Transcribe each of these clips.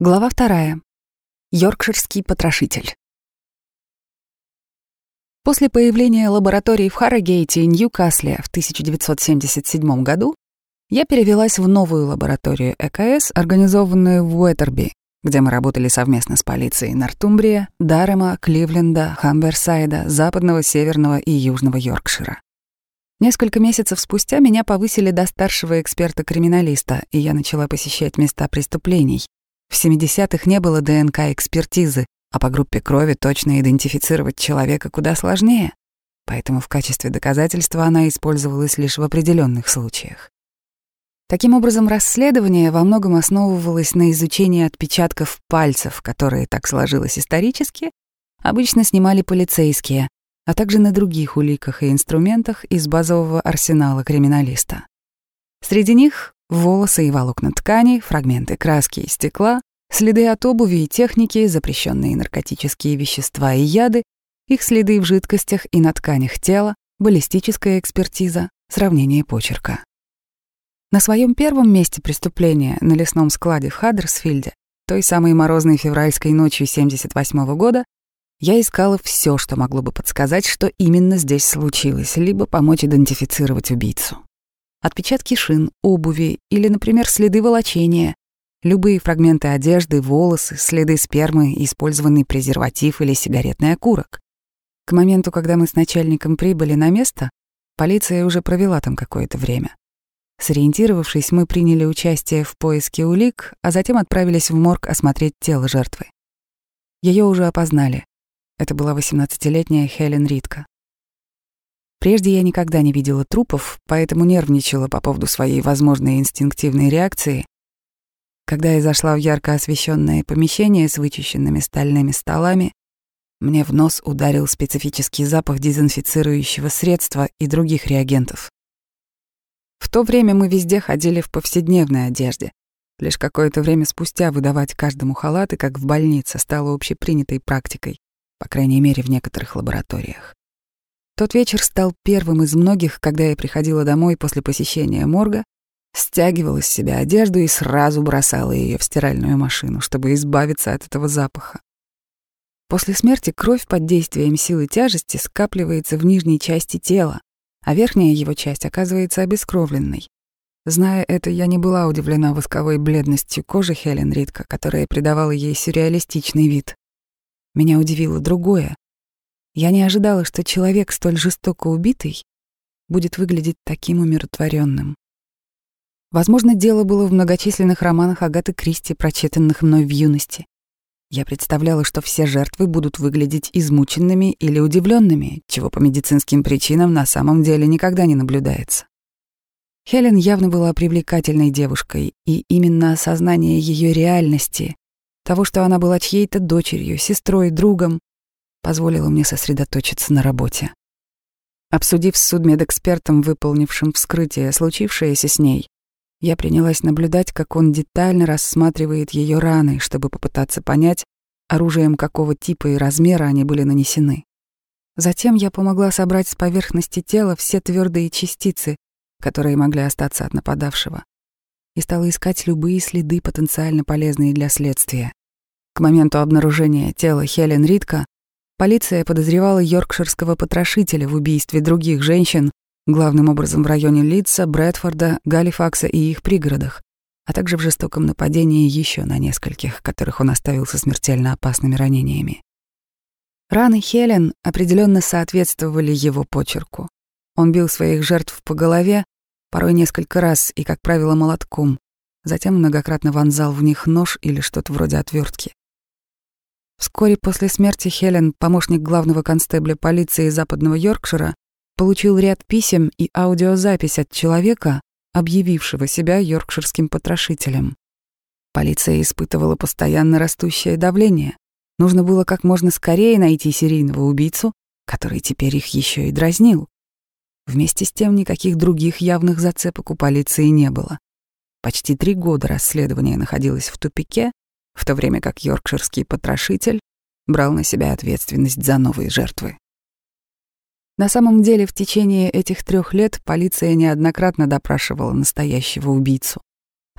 Глава вторая. Йоркширский потрошитель. После появления лаборатории в Харрогейте и Ньюкасле в 1977 году я перевелась в новую лабораторию ЭКС, организованную в Уэтерби, где мы работали совместно с полицией Нортумбрия, Дарема, Кливленда, Хамберсайда, Западного, Северного и Южного Йоркшира. Несколько месяцев спустя меня повысили до старшего эксперта-криминалиста, и я начала посещать места преступлений, в 70-х не было ДНК-экспертизы, а по группе крови точно идентифицировать человека куда сложнее, поэтому в качестве доказательства она использовалась лишь в определенных случаях. Таким образом, расследование во многом основывалось на изучении отпечатков пальцев, которые, так сложилось исторически, обычно снимали полицейские, а также на других уликах и инструментах из базового арсенала криминалиста. Среди них волосы и волокна ткани, фрагменты краски и стекла, следы от обуви и техники, запрещенные наркотические вещества и яды, их следы в жидкостях и на тканях тела, баллистическая экспертиза, сравнение почерка. На своем первом месте преступления на лесном складе в Хаддерсфилде, той самой морозной февральской ночью 78 -го года, я искала все, что могло бы подсказать, что именно здесь случилось, либо помочь идентифицировать убийцу отпечатки шин, обуви или, например, следы волочения, любые фрагменты одежды, волосы, следы спермы, использованный презерватив или сигаретный окурок. К моменту, когда мы с начальником прибыли на место, полиция уже провела там какое-то время. Сориентировавшись, мы приняли участие в поиске улик, а затем отправились в морг осмотреть тело жертвы. Ее уже опознали. Это была 18-летняя Хелен Ритка. Прежде я никогда не видела трупов, поэтому нервничала по поводу своей возможной инстинктивной реакции. Когда я зашла в ярко освещенное помещение с вычищенными стальными столами, мне в нос ударил специфический запах дезинфицирующего средства и других реагентов. В то время мы везде ходили в повседневной одежде. Лишь какое-то время спустя выдавать каждому халаты, как в больнице, стало общепринятой практикой, по крайней мере, в некоторых лабораториях. Тот вечер стал первым из многих, когда я приходила домой после посещения морга, стягивала с себя одежду и сразу бросала ее в стиральную машину, чтобы избавиться от этого запаха. После смерти кровь под действием силы тяжести скапливается в нижней части тела, а верхняя его часть оказывается обескровленной. Зная это, я не была удивлена восковой бледностью кожи Хелен Ридка, которая придавала ей сюрреалистичный вид. Меня удивило другое. Я не ожидала, что человек, столь жестоко убитый, будет выглядеть таким умиротворенным. Возможно, дело было в многочисленных романах Агаты Кристи, прочитанных мной в юности. Я представляла, что все жертвы будут выглядеть измученными или удивленными, чего по медицинским причинам на самом деле никогда не наблюдается. Хелен явно была привлекательной девушкой, и именно осознание ее реальности, того, что она была чьей-то дочерью, сестрой, другом, позволило мне сосредоточиться на работе. Обсудив с судмедэкспертом, выполнившим вскрытие, случившееся с ней, я принялась наблюдать, как он детально рассматривает ее раны, чтобы попытаться понять, оружием какого типа и размера они были нанесены. Затем я помогла собрать с поверхности тела все твердые частицы, которые могли остаться от нападавшего, и стала искать любые следы, потенциально полезные для следствия. К моменту обнаружения тела Хелен Ридка Полиция подозревала йоркширского потрошителя в убийстве других женщин, главным образом в районе Лидса, Брэдфорда, Галифакса и их пригородах, а также в жестоком нападении еще на нескольких, которых он оставил со смертельно опасными ранениями. Раны Хелен определенно соответствовали его почерку. Он бил своих жертв по голове, порой несколько раз и, как правило, молотком, затем многократно вонзал в них нож или что-то вроде отвертки. Вскоре после смерти Хелен помощник главного констебля полиции Западного Йоркшира получил ряд писем и аудиозапись от человека, объявившего себя йоркширским потрошителем. Полиция испытывала постоянно растущее давление. Нужно было как можно скорее найти серийного убийцу, который теперь их еще и дразнил. Вместе с тем никаких других явных зацепок у полиции не было. Почти три года расследование находилось в тупике, в то время как йоркширский потрошитель брал на себя ответственность за новые жертвы. На самом деле, в течение этих трех лет полиция неоднократно допрашивала настоящего убийцу.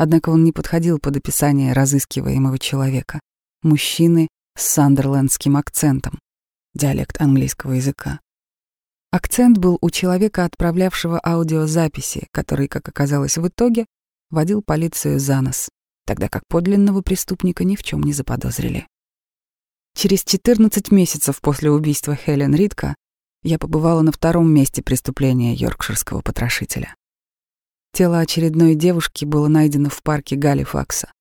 однако он не подходил под описание разыскиваемого человека, мужчины с сандерлендским акцентом, диалект английского языка. Акцент был у человека, отправлявшего аудиозаписи, который, как оказалось в итоге, водил полицию за нос, тогда как подлинного преступника ни в чем не заподозрили. Через 14 месяцев после убийства Хелен Ридка я побывала на втором месте преступления йоркширского потрошителя. Тело очередной девушки было найдено в парке Галифакса.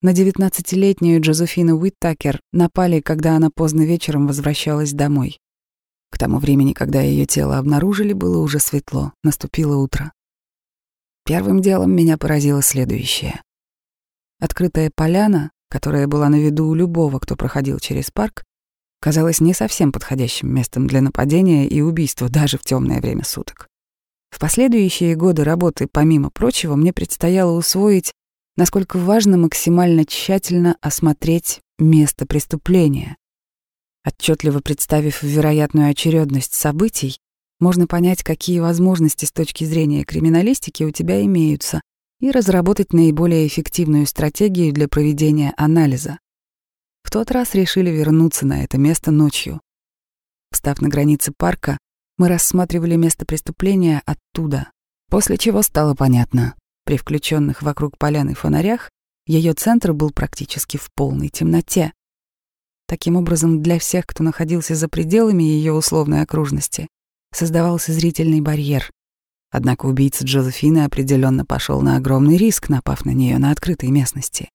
На 19-летнюю Джозефину Уиттакер напали, когда она поздно вечером возвращалась домой. К тому времени, когда ее тело обнаружили, было уже светло, наступило утро. Первым делом меня поразило следующее. Открытая поляна, которая была на виду у любого, кто проходил через парк, казалась не совсем подходящим местом для нападения и убийства даже в темное время суток. В последующие годы работы, помимо прочего, мне предстояло усвоить, насколько важно максимально тщательно осмотреть место преступления. Отчетливо представив вероятную очередность событий, можно понять, какие возможности с точки зрения криминалистики у тебя имеются, и разработать наиболее эффективную стратегию для проведения анализа. В тот раз решили вернуться на это место ночью. Встав на границе парка, мы рассматривали место преступления оттуда, после чего стало понятно. При включенных вокруг поляны фонарях ее центр был практически в полной темноте. Таким образом, для всех, кто находился за пределами ее условной окружности, создавался зрительный барьер. Однако убийца Джозефины определенно пошел на огромный риск, напав на нее на открытой местности.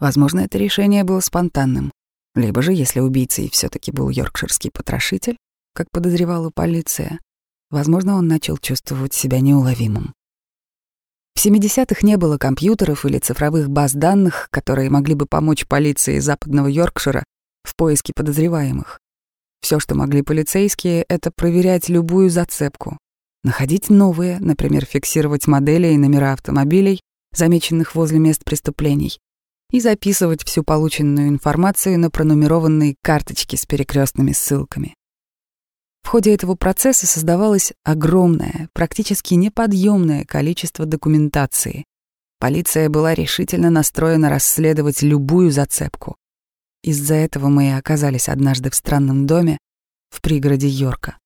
Возможно, это решение было спонтанным. Либо же, если убийцей все таки был йоркширский потрошитель, как подозревала полиция, возможно, он начал чувствовать себя неуловимым. В 70-х не было компьютеров или цифровых баз данных, которые могли бы помочь полиции западного Йоркшира в поиске подозреваемых. Все, что могли полицейские, это проверять любую зацепку, находить новые, например, фиксировать модели и номера автомобилей, замеченных возле мест преступлений, и записывать всю полученную информацию на пронумерованные карточки с перекрестными ссылками. В ходе этого процесса создавалось огромное, практически неподъемное количество документации. Полиция была решительно настроена расследовать любую зацепку. Из-за этого мы и оказались однажды в странном доме в пригороде Йорка.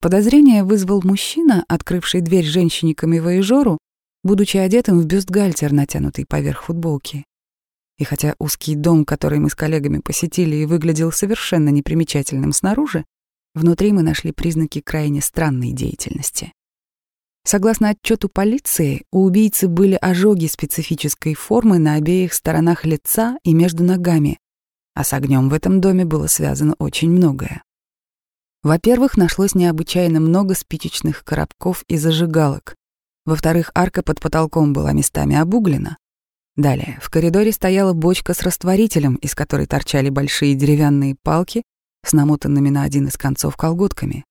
Подозрение вызвал мужчина, открывший дверь женщине-камевоежору, будучи одетым в бюстгальтер, натянутый поверх футболки. И хотя узкий дом, который мы с коллегами посетили, и выглядел совершенно непримечательным снаружи, Внутри мы нашли признаки крайне странной деятельности. Согласно отчету полиции, у убийцы были ожоги специфической формы на обеих сторонах лица и между ногами, а с огнем в этом доме было связано очень многое. Во-первых, нашлось необычайно много спичечных коробков и зажигалок. Во-вторых, арка под потолком была местами обуглена. Далее, в коридоре стояла бочка с растворителем, из которой торчали большие деревянные палки с намотанными на один из концов колготками.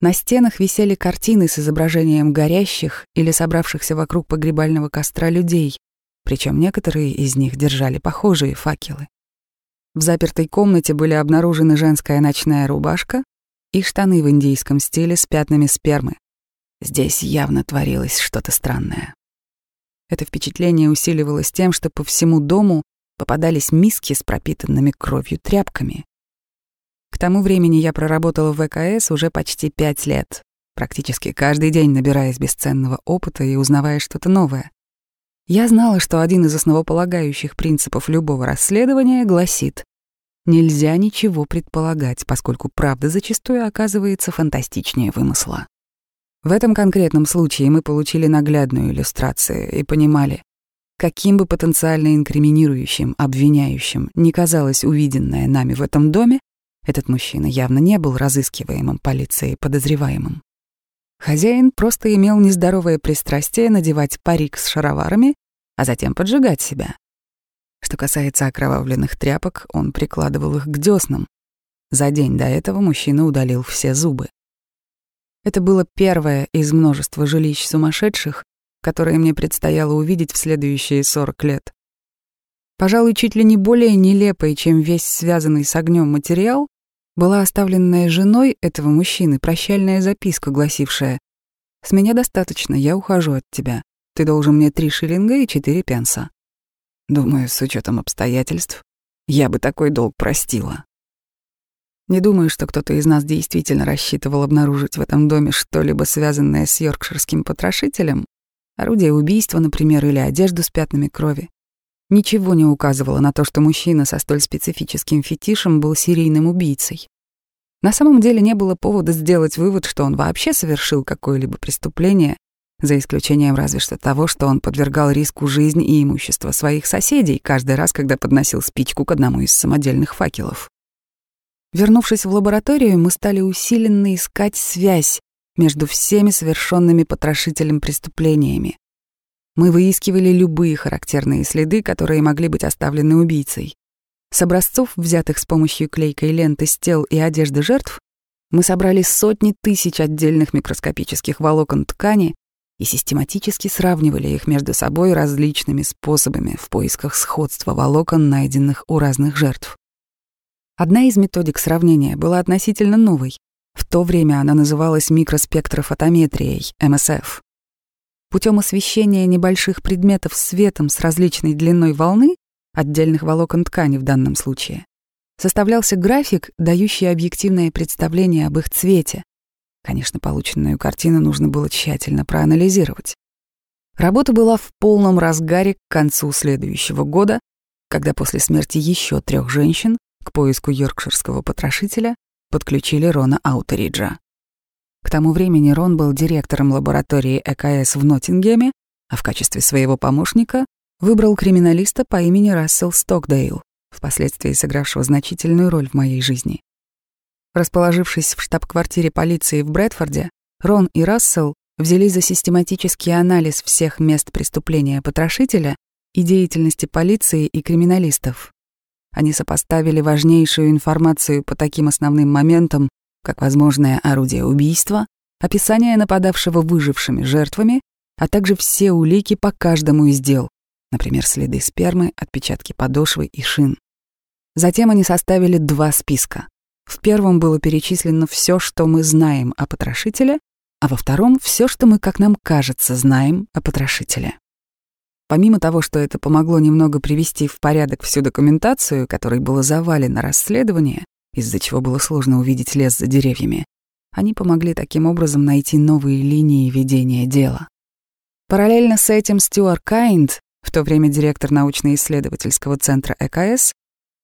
На стенах висели картины с изображением горящих или собравшихся вокруг погребального костра людей, причем некоторые из них держали похожие факелы. В запертой комнате были обнаружены женская ночная рубашка и штаны в индийском стиле с пятнами спермы. Здесь явно творилось что-то странное. Это впечатление усиливалось тем, что по всему дому попадались миски с пропитанными кровью тряпками, к тому времени я проработала в ВКС уже почти пять лет, практически каждый день набираясь бесценного опыта и узнавая что-то новое. Я знала, что один из основополагающих принципов любого расследования гласит «Нельзя ничего предполагать, поскольку правда зачастую оказывается фантастичнее вымысла». В этом конкретном случае мы получили наглядную иллюстрацию и понимали, каким бы потенциально инкриминирующим, обвиняющим ни казалось увиденное нами в этом доме, этот мужчина явно не был разыскиваемым полицией подозреваемым. Хозяин просто имел нездоровое пристрастие надевать парик с шароварами, а затем поджигать себя. Что касается окровавленных тряпок, он прикладывал их к дёснам. За день до этого мужчина удалил все зубы. Это было первое из множества жилищ сумасшедших, которые мне предстояло увидеть в следующие 40 лет. Пожалуй, чуть ли не более нелепой, чем весь связанный с огнем материал, была оставленная женой этого мужчины прощальная записка, гласившая «С меня достаточно, я ухожу от тебя. ты должен мне три шиллинга и четыре пенса. Думаю, с учетом обстоятельств, я бы такой долг простила. Не думаю, что кто-то из нас действительно рассчитывал обнаружить в этом доме что-либо связанное с йоркширским потрошителем, орудие убийства, например, или одежду с пятнами крови. Ничего не указывало на то, что мужчина со столь специфическим фетишем был серийным убийцей. На самом деле не было повода сделать вывод, что он вообще совершил какое-либо преступление, за исключением разве что того, что он подвергал риску жизнь и имущество своих соседей каждый раз, когда подносил спичку к одному из самодельных факелов. Вернувшись в лабораторию, мы стали усиленно искать связь между всеми совершенными потрошителем преступлениями. Мы выискивали любые характерные следы, которые могли быть оставлены убийцей. С образцов, взятых с помощью клейкой ленты с тел и одежды жертв, мы собрали сотни тысяч отдельных микроскопических волокон ткани и систематически сравнивали их между собой различными способами в поисках сходства волокон, найденных у разных жертв. Одна из методик сравнения была относительно новой. В то время она называлась микроспектрофотометрией, МСФ. Путем освещения небольших предметов светом с различной длиной волны отдельных волокон ткани в данном случае, составлялся график, дающий объективное представление об их цвете. Конечно, полученную картину нужно было тщательно проанализировать. Работа была в полном разгаре к концу следующего года, когда после смерти еще трех женщин к поиску йоркширского потрошителя подключили Рона Аутериджа. К тому времени Рон был директором лаборатории ЭКС в Ноттингеме, а в качестве своего помощника выбрал криминалиста по имени Рассел Стокдейл, впоследствии сыгравшего значительную роль в моей жизни. Расположившись в штаб-квартире полиции в Брэдфорде, Рон и Рассел взялись за систематический анализ всех мест преступления потрошителя и деятельности полиции и криминалистов. Они сопоставили важнейшую информацию по таким основным моментам, как возможное орудие убийства, описание нападавшего выжившими жертвами, а также все улики по каждому из дел, например, следы спермы, отпечатки подошвы и шин. Затем они составили два списка. В первом было перечислено все, что мы знаем о потрошителе, а во втором — все, что мы, как нам кажется, знаем о потрошителе. Помимо того, что это помогло немного привести в порядок всю документацию, которой было завалено расследование, из-за чего было сложно увидеть лес за деревьями, они помогли таким образом найти новые линии ведения дела. Параллельно с этим Стюарт Кайнд в то время директор научно-исследовательского центра ЭКС,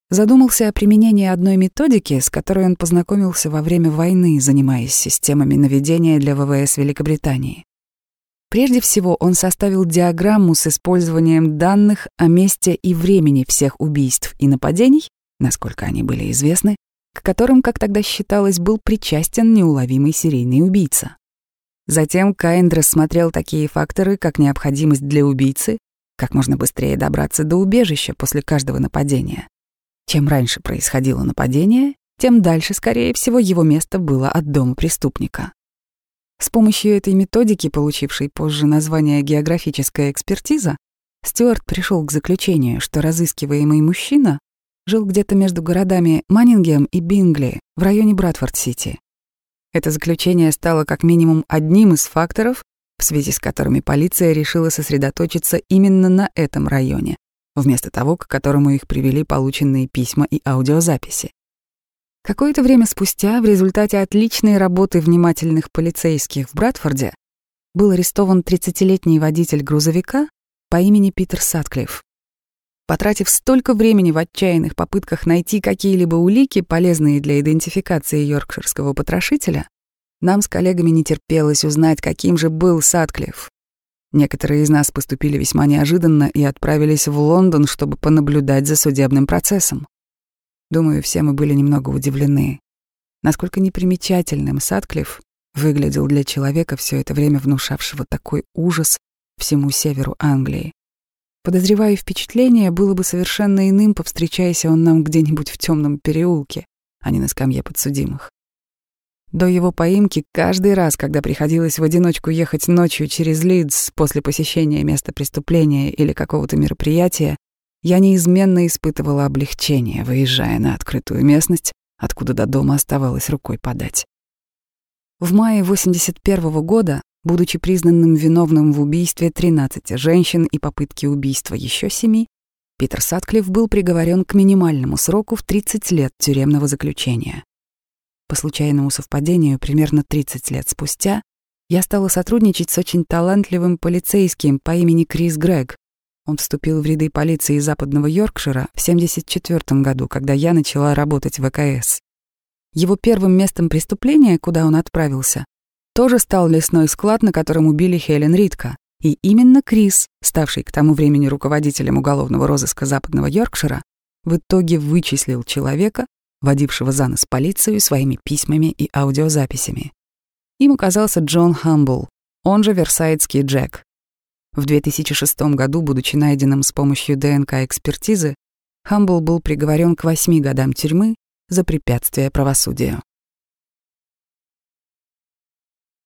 задумался о применении одной методики, с которой он познакомился во время войны, занимаясь системами наведения для ВВС Великобритании. Прежде всего, он составил диаграмму с использованием данных о месте и времени всех убийств и нападений, насколько они были известны, к которым, как тогда считалось, был причастен неуловимый серийный убийца. Затем Каинд рассмотрел такие факторы, как необходимость для убийцы как можно быстрее добраться до убежища после каждого нападения. Чем раньше происходило нападение, тем дальше, скорее всего, его место было от дома преступника. С помощью этой методики, получившей позже название географическая экспертиза, Стюарт пришел к заключению, что разыскиваемый мужчина жил где-то между городами Маннингем и Бингли в районе Братфорд-Сити. Это заключение стало как минимум одним из факторов, в связи с которыми полиция решила сосредоточиться именно на этом районе, вместо того, к которому их привели полученные письма и аудиозаписи. Какое-то время спустя, в результате отличной работы внимательных полицейских в Братфорде, был арестован 30-летний водитель грузовика по имени Питер Сатклифф. Потратив столько времени в отчаянных попытках найти какие-либо улики, полезные для идентификации йоркширского потрошителя, нам с коллегами не терпелось узнать, каким же был Садклифф. Некоторые из нас поступили весьма неожиданно и отправились в Лондон, чтобы понаблюдать за судебным процессом. Думаю, все мы были немного удивлены, насколько непримечательным Садклифф выглядел для человека, все это время внушавшего такой ужас всему северу Англии. Подозреваю, впечатление было бы совершенно иным, повстречаясь он нам где-нибудь в темном переулке, а не на скамье подсудимых. До его поимки каждый раз, когда приходилось в одиночку ехать ночью через Лидс после посещения места преступления или какого-то мероприятия, я неизменно испытывала облегчение, выезжая на открытую местность, откуда до дома оставалось рукой подать. В мае 81 -го года Будучи признанным виновным в убийстве 13 женщин и попытке убийства еще семи, Питер Сатклифф был приговорен к минимальному сроку в 30 лет тюремного заключения. По случайному совпадению, примерно 30 лет спустя, я стала сотрудничать с очень талантливым полицейским по имени Крис Грег. Он вступил в ряды полиции западного Йоркшира в 1974 году, когда я начала работать в ВКС. Его первым местом преступления, куда он отправился, тоже стал лесной склад, на котором убили Хелен Ритка. И именно Крис, ставший к тому времени руководителем уголовного розыска западного Йоркшира, в итоге вычислил человека, водившего за нос полицию своими письмами и аудиозаписями. Им оказался Джон Хамбл, он же Версайдский Джек. В 2006 году, будучи найденным с помощью ДНК-экспертизы, Хамбл был приговорен к восьми годам тюрьмы за препятствие правосудию.